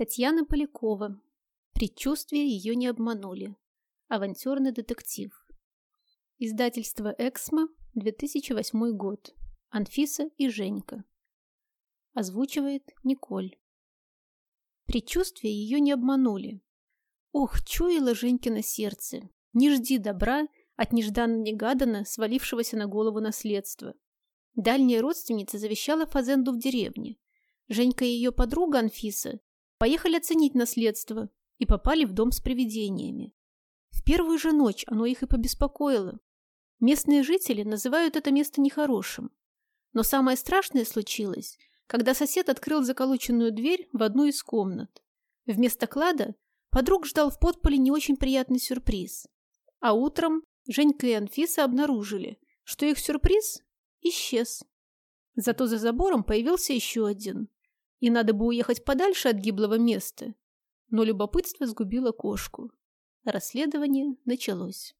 Татьяна Полякова. Предчувствия ее не обманули. Авантюрный детектив. Издательство «Эксмо», 2008 год. Анфиса и Женька. Озвучивает Николь. Предчувствия ее не обманули. Ох, чуяло Женькино сердце. Не жди добра от нежданно-негаданно свалившегося на голову наследства. Дальняя родственница завещала Фазенду в деревне. Женька и ее подруга Анфиса поехали оценить наследство и попали в дом с привидениями. В первую же ночь оно их и побеспокоило. Местные жители называют это место нехорошим. Но самое страшное случилось, когда сосед открыл заколоченную дверь в одну из комнат. Вместо клада подруг ждал в подполе не очень приятный сюрприз. А утром Женька и Анфиса обнаружили, что их сюрприз исчез. Зато за забором появился еще один. И надо бы уехать подальше от гиблого места. Но любопытство сгубило кошку. Расследование началось.